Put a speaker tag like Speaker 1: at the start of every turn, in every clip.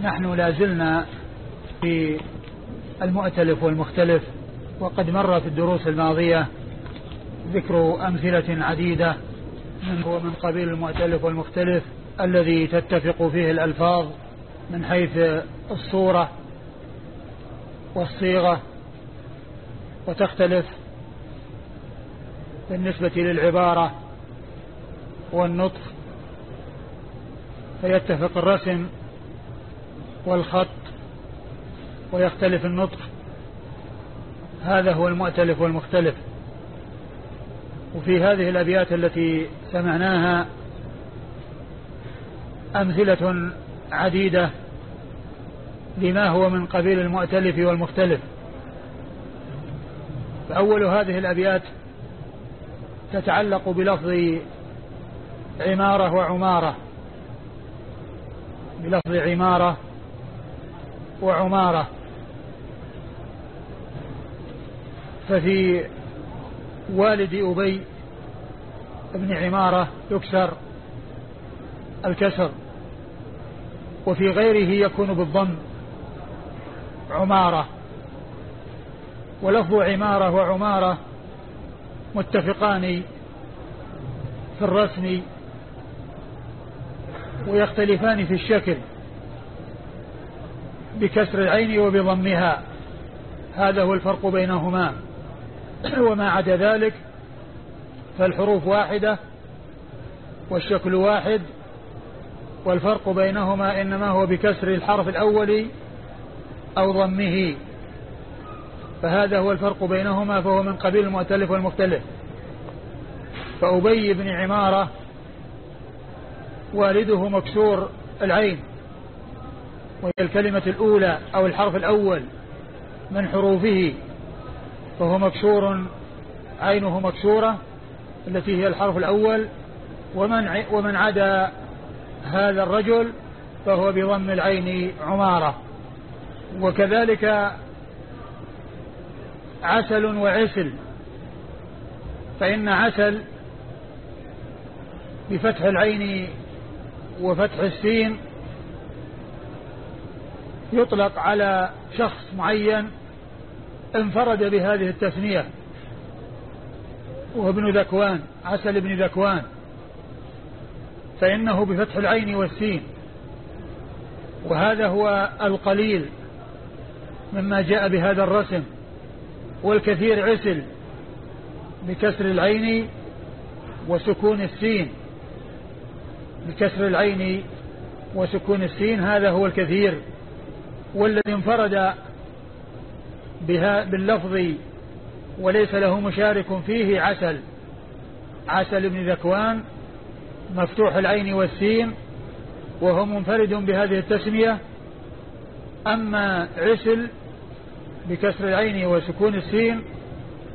Speaker 1: نحن لازلنا في المؤتلف والمختلف وقد مر في الدروس الماضية ذكر أمثلة عديدة من هو من قبيل المؤتلف والمختلف الذي تتفق فيه الألفاظ من حيث الصورة والصيغة وتختلف بالنسبة للعبارة والنطق فيتفق الرسم والخط ويختلف النطق. هذا هو المؤتلف والمختلف. وفي هذه الأبيات التي سمعناها أمثلة عديدة لما هو من قبيل المؤتلف والمختلف. فأول هذه الأبيات تتعلق بلفظ عمارة وعمارة. بلفظ عمارة وعمارة. ففي والد أبي ابن عمارة يكسر الكسر وفي غيره يكون بالضم عمارة. ولفظ عمارة وعمارة متفقان في الرسم ويختلفان في الشكل. بكسر العين وبضمها. هذا هو الفرق بينهما. وما عدا ذلك فالحروف واحدة والشكل واحد والفرق بينهما إنما هو بكسر الحرف الأول أو ضمه. فهذا هو الفرق بينهما فهو من قبيل المؤتلف والمختلف. فأبي بن عمارة والده مكسور العين. وهي الكلمة الأولى أو الحرف الأول من حروفه فهو مكسور عينه مكسورة التي هي الحرف الأول. ومن ومن عدا هذا الرجل فهو بضم العين عمارة. وكذلك عسل وعسل فإن عسل بفتح العين وفتح السين يطلق على شخص معين انفرد بهذه التثنية وهو ابن ذكوان عسل بن ذكوان. فإنه بفتح العين والسين. وهذا هو القليل مما جاء بهذا الرسم والكثير عسل بكسر العين وسكون السين. بكسر العين وسكون السين هذا هو الكثير. والذي انفرد بها باللفظ وليس له مشارك فيه عسل. عسل بن ذكوان مفتوح العين والسين وهو منفرد بهذه التسمية. أما عسل بكسر العين وسكون السين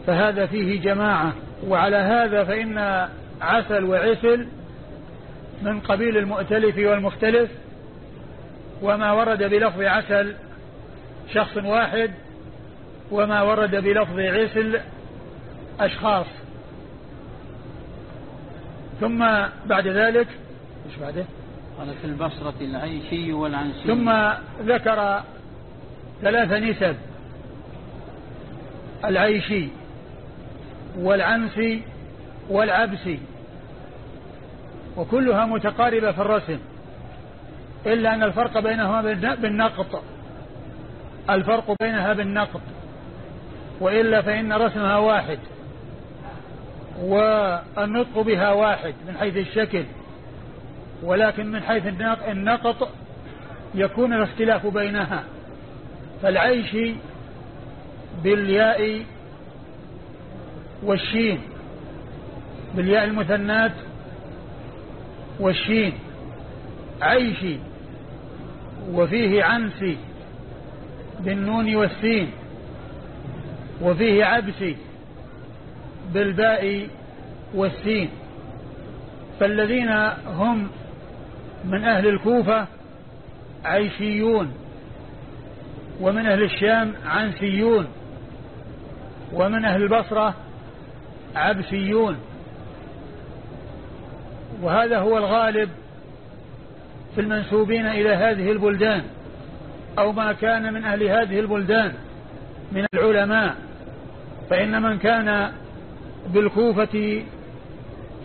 Speaker 1: فهذا فيه جماعة. وعلى هذا فإن عسل وعسل من قبيل المؤتلف والمختلف. وما ورد بلفظ عسل شخص واحد وما ورد بلفظ عسل أشخاص. ثم بعد ذلك إيش بعده؟
Speaker 2: قال في البصرة العيشي والعنسي
Speaker 1: ثم ذكر ثلاث نسب العيشي والعنسي والعبسي وكلها متقاربة في الرسم. إلا أن الفرق بينهما بالنقط. الفرق بينها بالنقط. وإلا فإن رسمها واحد. والنطق بها واحد من حيث الشكل. ولكن من حيث النقط يكون الاختلاف بينها. فالعيش بالياء والشين. بالياء المثنات والشين. عيشي وفيه عنسي بالنون والسين وفيه عبسي بالباء والسين. فالذين هم من أهل الكوفة عيشيون ومن أهل الشام عنسيون ومن أهل البصرة عبسيون. وهذا هو الغالب في المنسوبين إلى هذه البلدان أو ما كان من أهل هذه البلدان من العلماء. فإن من كان بالكوفة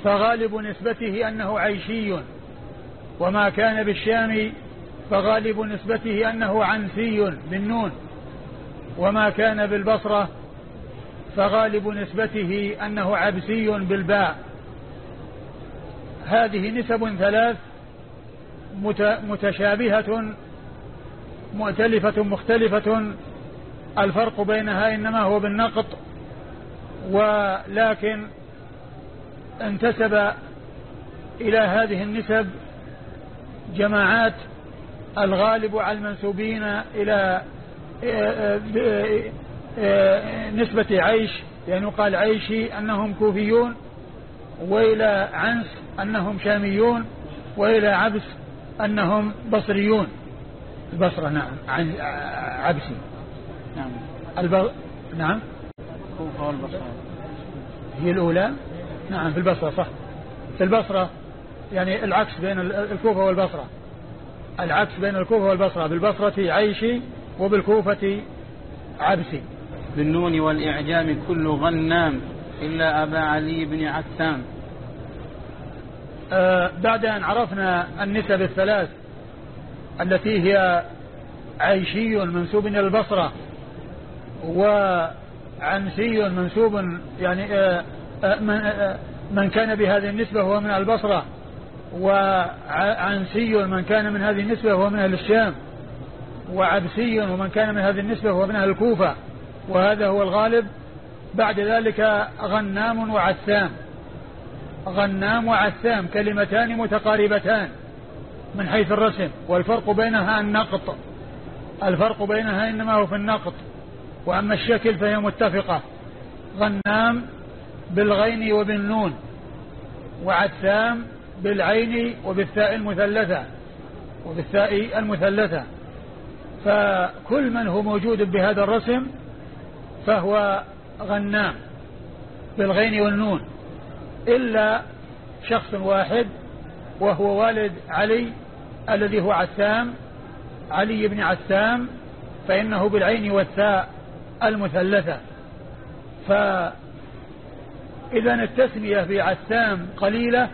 Speaker 1: فغالب نسبته أنه عيشي وما كان بالشام فغالب نسبته أنه عنسي بالنون وما كان بالبصرة فغالب نسبته أنه عبسي بالباء. هذه نسب ثلاث متشابهة مؤتلفة مختلفة. الفرق بينها إنما هو بالنقط ولكن انتسب إلى هذه النسب جماعات الغالب على المنسوبين إلى نسبة عيش يعني يقال عيشي أنهم كوفيون وإلى عنس أنهم شاميون وإلى عبس أنهم بصريون. البصرة نعم. عن عبسي.
Speaker 2: نعم.
Speaker 1: الب... نعم.
Speaker 2: الكوفة والبصرة
Speaker 1: هي الأولى؟ نعم في البصرة صح. في البصرة يعني العكس بين الكوفة والبصرة. العكس بين الكوفة والبصرة. بالبصرة عيشي وبالكوفة عبسي
Speaker 2: بالنون والإعجام كل غنام إلا أبا علي بن عثام
Speaker 1: بعد أن عرفنا النسب الثلاث التي هي عيشي منسوب إلى البصرة وعنسي منسوب يعني آه آه من, آه من كان بهذه النسبة هو من البصرة وعنسي من كان من هذه النسبة هو من أهل الشام وعبسي ومن كان من هذه النسبة هو من أهل الكوفة وهذا هو الغالب. بعد ذلك غنام وعثام غنام وعثام كلمتان متقاربتان من حيث الرسم. والفرق بينها النقط. الفرق بينها إنما هو في النقط. وأما الشكل فهي متفقة. غنام بالغين وبالنون وعثام بالعين وبالثاء المثلثة وبالثاء المثلثة. فكل من هو موجود بهذا الرسم فهو غنام بالغين والنون. إلا شخص واحد وهو والد علي الذي هو عثام علي بن عثام فإنه بالعين والثاء المثلثة. فإذا التسمية في عثام قليلة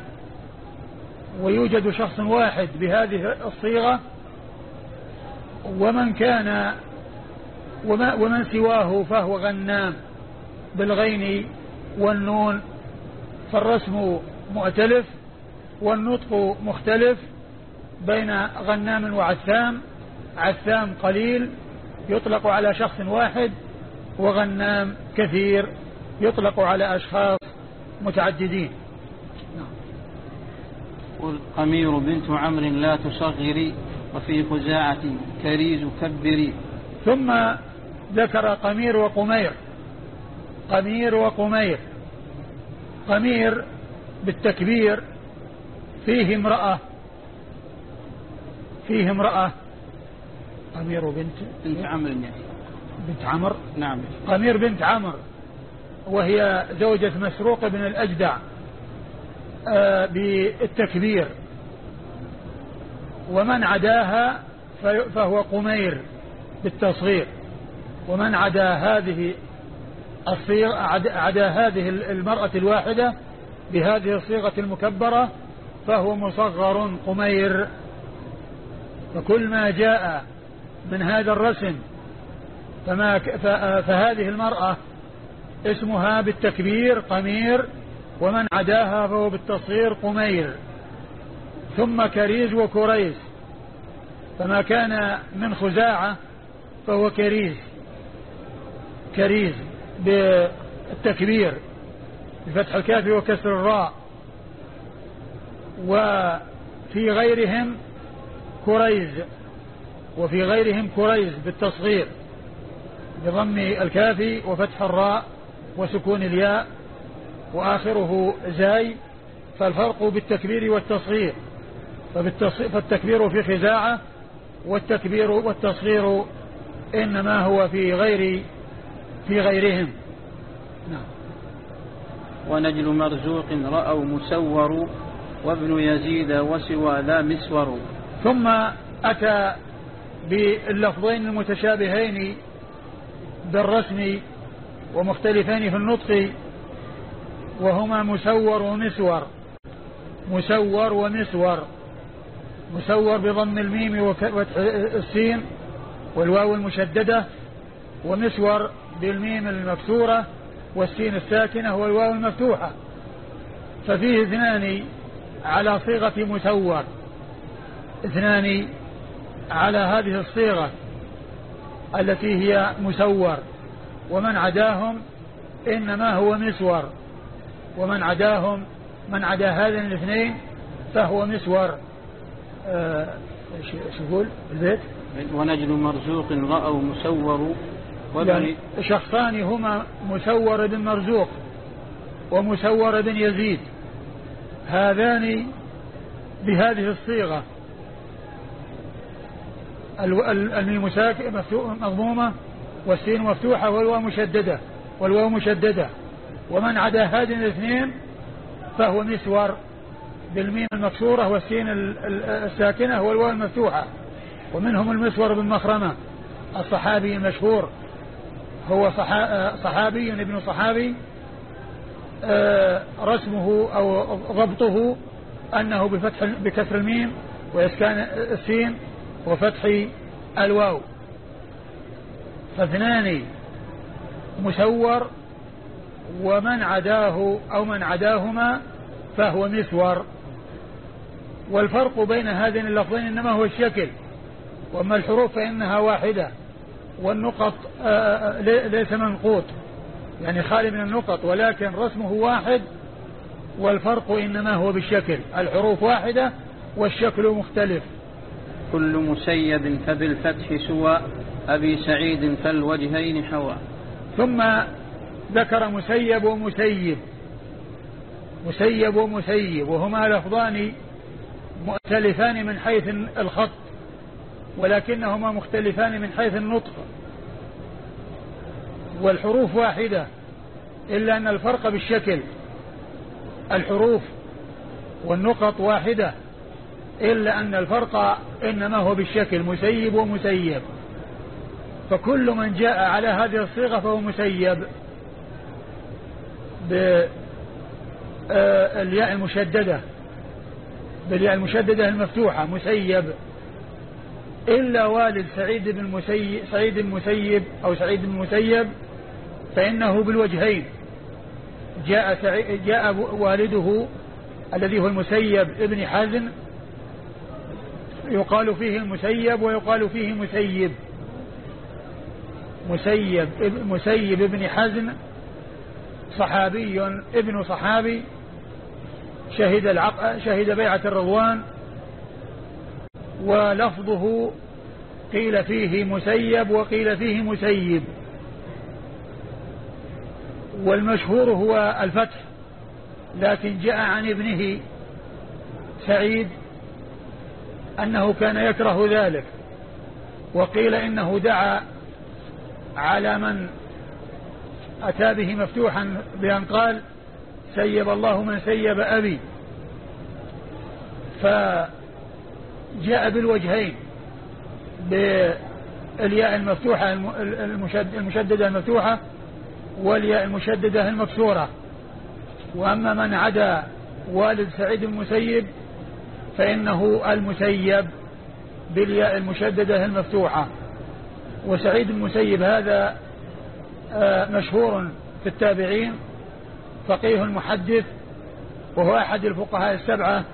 Speaker 1: ويوجد شخص واحد بهذه الصيغة ومن كان ومن سواه فهو غنام بالغين والنون. فالرسم مؤتلف والنطق مختلف بين غنام وعثام عثام قليل يطلق على شخص واحد وغنام كثير يطلق على أشخاص متعددين.
Speaker 2: قل قمير بنت عمرو لا تصغري وفي خزاعة كريز كبري
Speaker 1: ثم ذكر قمير وقمير. قمير وقمير. قمير بالتكبير فيه امرأة فيه امرأة. قمير بنت
Speaker 2: بنت عمرو
Speaker 1: بنت عمر
Speaker 2: نعم.
Speaker 1: قمير بنت عمر وهي زوجة مسروق بن الأجدع آه بالتكبير. ومن عداها فهو قمير بالتصغير. ومن عدا هذه الصيغة عدا هذه المرأة الواحدة بهذه الصيغة المكبرة فهو مصغر قمير. فكل ما جاء من هذا الرسم فما فهذه المرأة اسمها بالتكبير قمير ومن عداها فهو بالتصغير قمير. ثم كريز وكريز. فما كان من خزاعة فهو كريز. كريز. بالتكبير بفتح الكاف وكسر الراء. وفي غيرهم كريز وفي غيرهم كريز بالتصغير بضم الكاف وفتح الراء وسكون الياء وآخره زاي. فالفرق بالتكبير والتصغير فالتكبير في خزاعة والتكبير والتصغير إنما هو في غير في غيرهم نعم.
Speaker 2: ونجل مرزوق رأوا مسور وابن يزيد وسوى ذا مسور.
Speaker 1: ثم أتى باللفظين المتشابهين بالرسم ومختلفين في النطق وهما مسور ومسور. مسور ومسور. مسور بضم الميم وفتح السين والواو المشددة ومسور بالميم المكسورة والسين الساكنة والواو المفتوحة. ففيه اثنان على صيغة مسور اثنان على هذه الصيغة التي هي مسور ومن عداهم إنما هو مسور. ومن عداهم من عدا هذين الاثنين فهو مسور. آه شو يقول؟ البيت؟
Speaker 2: ونجل مرزوق رأوا مسور.
Speaker 1: يعني شخصان هما مسور بن مرزوق ومسور بن يزيد. هذان بهذه الصيغة. الميم مضمومة والسين مفتوحة والواو مشددة والواو مشددة. ومن عدا هذين الاثنين فهو مسور بالميم المكسورة والسين الساكنة والواو المفتوحة. ومنهم المسور بن مخرمة الصحابي المشهور. هو صحابي ابن صحابي آه، رسمه أو ضبطه أنه بفتح بكسر الميم وإسكان السين وفتح الواو. فاثنان مسور ومن عداه أو من عداهما فهو مسور. والفرق بين هذين اللفظين إنما هو الشكل وأما الحروف فإنها واحدة. والنقط آه، آه، ليس منقوط. يعني خالي من النقط ولكن رسمه واحد والفرق إنما هو بالشكل. الحروف واحدة والشكل مختلف.
Speaker 2: كل مسيب فبالفتح سوى أبي سعيد فالوجهين حوى.
Speaker 1: ثم ذكر مسيب ومسيب. مسيب ومسيب وهما لفظان مؤتلفان من حيث الخط. ولكنهما مختلفان من حيث النطق. والحروف واحدة إلا أن الفرق بالشكل. الحروف والنقط واحدة إلا أن الفرق إنما هو بالشكل مسيب ومسيب. فكل من جاء على هذه الصيغة فهو مسيب. بالياء المشددة. بالياء المشددة المفتوحة مسيب. إلا والد سعيد بن المسيب سعيد المسيب أو سعيد بن المسيب فإنه بالوجهين. جاء جاء والده الذي هو المسيب ابن حزن يقال فيه المسيب ويقال فيه مسيب. مسيب مسيب ابن حزن صحابي ابن صحابي شهد العق... شهد بيعة الرضوان ولفظه قيل فيه مسيب وقيل فيه مسيب. والمشهور هو الفتح لكن جاء عن ابنه سعيد أنه كان يكره ذلك وقيل إنه دعا على من أتى به مفتوحا بأن قال سيب الله من سيب أبي. فجاء بالوجهين بالياء المفتوحة المشددة المفتوحة والياء المشددة المكسورة. وأما من عدا والد سعيد المسيب فإنه المسيب بالياء المشددة المفتوحة. وسعيد المسيب هذا آه، مشهور في التابعين فقيه محدث وهو أحد الفقهاء السبعة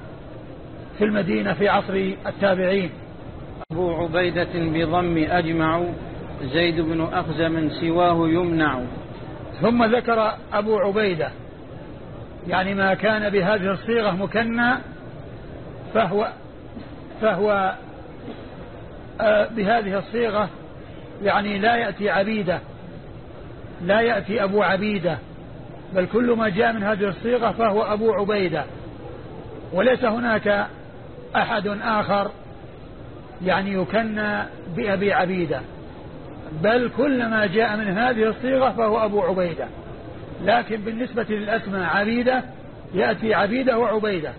Speaker 1: في المدينة في عصر التابعين.
Speaker 2: أبو عبيدة بضم أجمع زيد بن أخزم سواه يمنع.
Speaker 1: ثم ذكر أبو عبيدة يعني ما كان بهذه الصيغة مكنى فهو فهو آه، بهذه الصيغة يعني لا يأتي عبيدة لا يأتي أبو عبيدة بل كل ما جاء من هذه الصيغة فهو أبو عبيدة. وليس هناك أحد آخر يعني يكنى بأبي عبيدة. بل كل ما جاء من هذه الصيغة فهو أبو عبيدة. لكن بالنسبة للأسماء عبيدة يأتي عبيدة وعبيدة.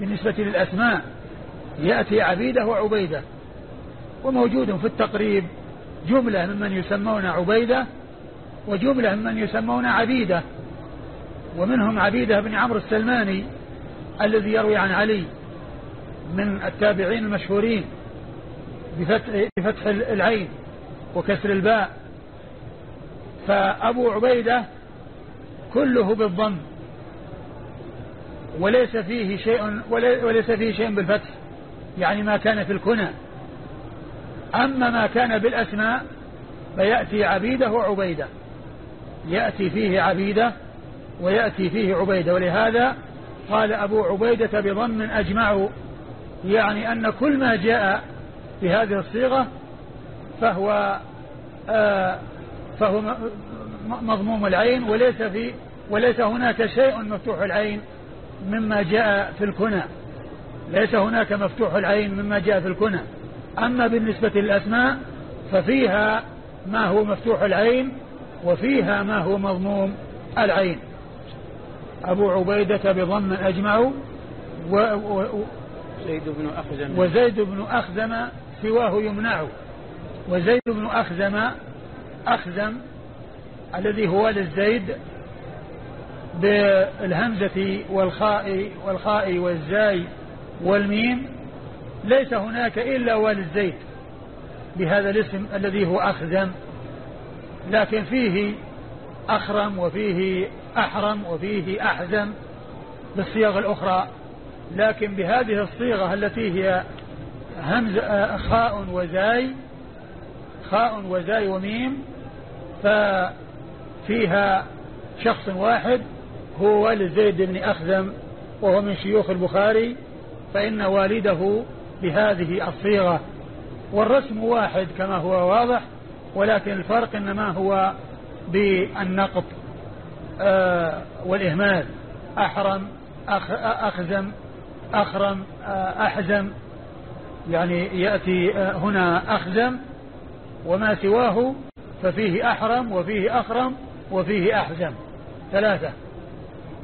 Speaker 1: بالنسبة للأسماء يأتي عبيدة وعبيدة. وموجود في التقريب جملة ممن يسمون عبيدة وجملة ممن يسمون عبيدة. ومنهم عبيدة بن عمرو السلماني الذي يروي عن علي. من التابعين المشهورين بفتح, بفتح العين وكسر الباء. فأبو عبيدة كله بالضم وليس فيه شيء وليس فيه شيء بالفتح يعني ما كان في الكنى. أما ما كان بالأسماء فيأتي عبيدة وعبيدة يأتي فيه عبيدة ويأتي فيه عبيدة. ولهذا قال أبو عبيدة بضم أجمع يعني أن كل ما جاء في هذه الصيغة فهو آه فهو مضموم العين وليس في وليس هناك شيء مفتوح العين مما جاء في الكنى. ليس هناك مفتوح العين مما جاء في الكنى. أما بالنسبة للأسماء ففيها ما هو مفتوح العين وفيها ما هو مضموم العين. أبو عبيدة بضم أجمع و و
Speaker 2: زيد بن أخزم.
Speaker 1: وزيد بن أخزم سواه يمنع وزيد بن أخزم أخزم الذي هو للزيد بالهمزة والخاء والخاء والزاي والميم ليس هناك إلا والد زيد بهذا الاسم الذي هو أخزم. لكن فيه أخرم وفيه أحرم وفيه أحزم بالصيغ الأخرى. لكن بهذه الصيغة التي هي همز آه، خاء وزاي خاء وزاي وميم ففيها شخص واحد هو والد زيد بن أخزم وهو من شيوخ البخاري فإن والده بهذه الصيغة. والرسم واحد كما هو واضح ولكن الفرق إنما هو بالنقط آه والإهمال. أحرم أخ أخزم أخرم آه أحزم. يعني يأتي آه هنا أخزم وما سواه ففيه أحرم وفيه أخرم وفيه أحزم. ثلاثة.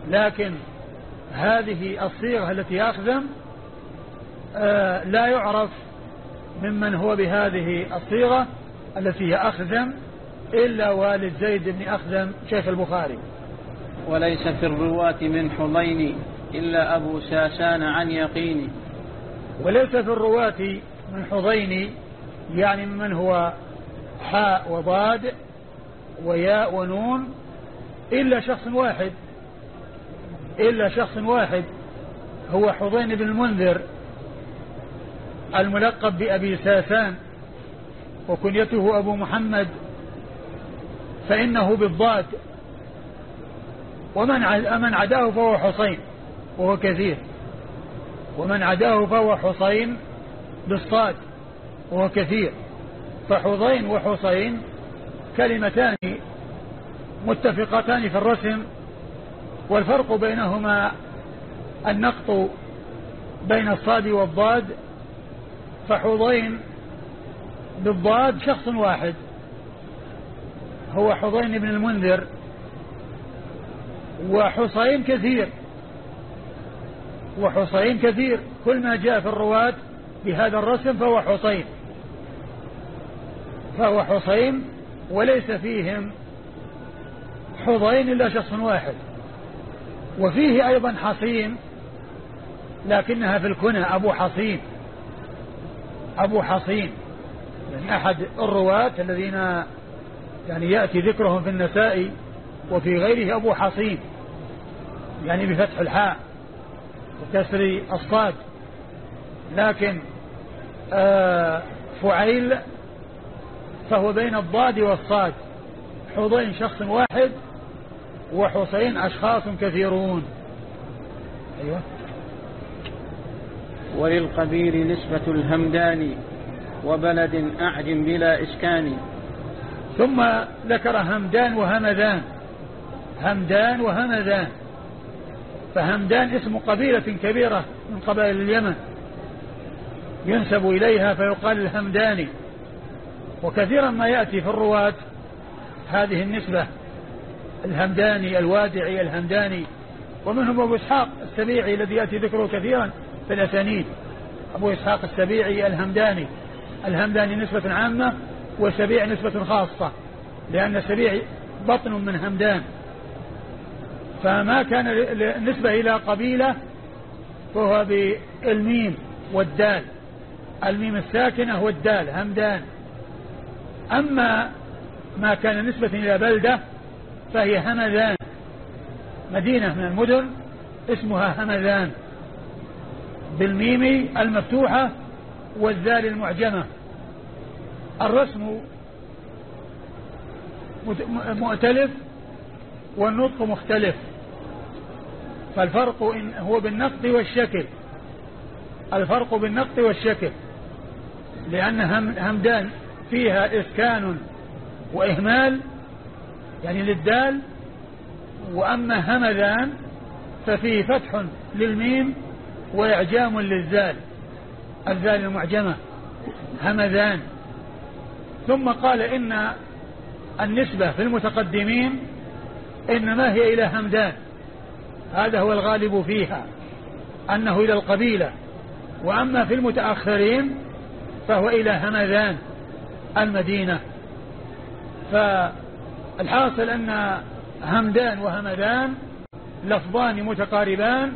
Speaker 1: لكن هذه الصيغة التي أخزم آه لا يعرف ممن هو بهذه الصيغة التي هي أخزم إلا والد زيد بن أخزم شيخ البخاري.
Speaker 2: وليس في الرواة من حضين إلا أبو ساسان عن يقين
Speaker 1: وليس في الرواة من حضين يعني من هو حاء وضاد وياء ونون إلا شخص واحد. إلا شخص واحد هو حضين بن المنذر الملقب بأبي ساسان وكنيته أبو محمد فإنه بالضاد. ومن من عداه فهو حصين وهو كثير. ومن عداه فهو حصين بالصاد وهو كثير. فحضين وحصين كلمتان متفقتان في الرسم والفرق بينهما النقط بين الصاد والضاد. فحضين بالضاد شخص واحد هو حضين بن المنذر وحصين كثير. وحصين كثير. كل ما جاء في الرواة بهذا الرسم فهو حصين. فهو حصين وليس فيهم حضين إلا شخص واحد. وفيه أيضا حصين لكنها في الكنى أبو حصين. أبو حصين. يعني أحد الرواة الذين يعني يأتي ذكرهم في النساء وفي غيره أبو حصين. يعني بفتح الحاء. وكسر الصاد. لكن آه فعيل فهو بين الضاد والصاد. حضين شخص واحد وحصين أشخاص كثيرون. أيوة.
Speaker 2: وللقبيل نسبة الهمداني وبلد أعجم بلا إسكان.
Speaker 1: ثم ذكر همدان وهمدان همدان وهمدان فهمدان اسم قبيلة كبيرة من قبائل اليمن. ينسب إليها فيقال الهمداني. وكثيرا ما يأتي في الرواة هذه النسبة. الهمداني الوادعي الهمداني. ومنهم أبو إسحاق السبيعي الذي يأتي ذكره كثيرا في الأسانيد. أبو إسحاق السبيعي الهمداني. الهمداني نسبة عامة وسبيع نسبة خاصة. لأن سبيع بطن من همدان. فما كان نسبة إلى قبيلة فهو بالميم والدال. الميم الساكنة والدال همدان. أما ما كان نسبة إلى بلدة فهي همذان. مدينة من المدن اسمها همذان. بالميم المفتوحة والذال المعجمة. الرسم مؤتلف والنطق مختلف. فالفرق إن هو بالنقط والشكل. الفرق بالنقط والشكل. لأن همدان فيها إسكان وإهمال يعني للدال وأما همذان ففيه فتح للميم وإعجام للزال. الزال المعجمة. همذان. ثم قال إن النسبة في المتقدمين إنما هي إلى همدان هذا هو الغالب فيها أنه إلى القبيلة. وأما في المتأخرين فهو إلى همذان المدينة. فالحاصل أن همدان وهمدان لفظان متقاربان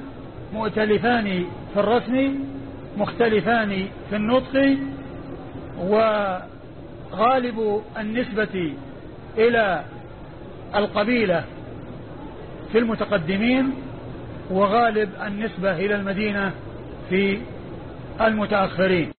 Speaker 1: مؤتلفان في الرسم مختلفان في النطق وغالب النسبة إلى القبيلة في المتقدمين وغالب النسبة إلى المدينة في المتأخرين.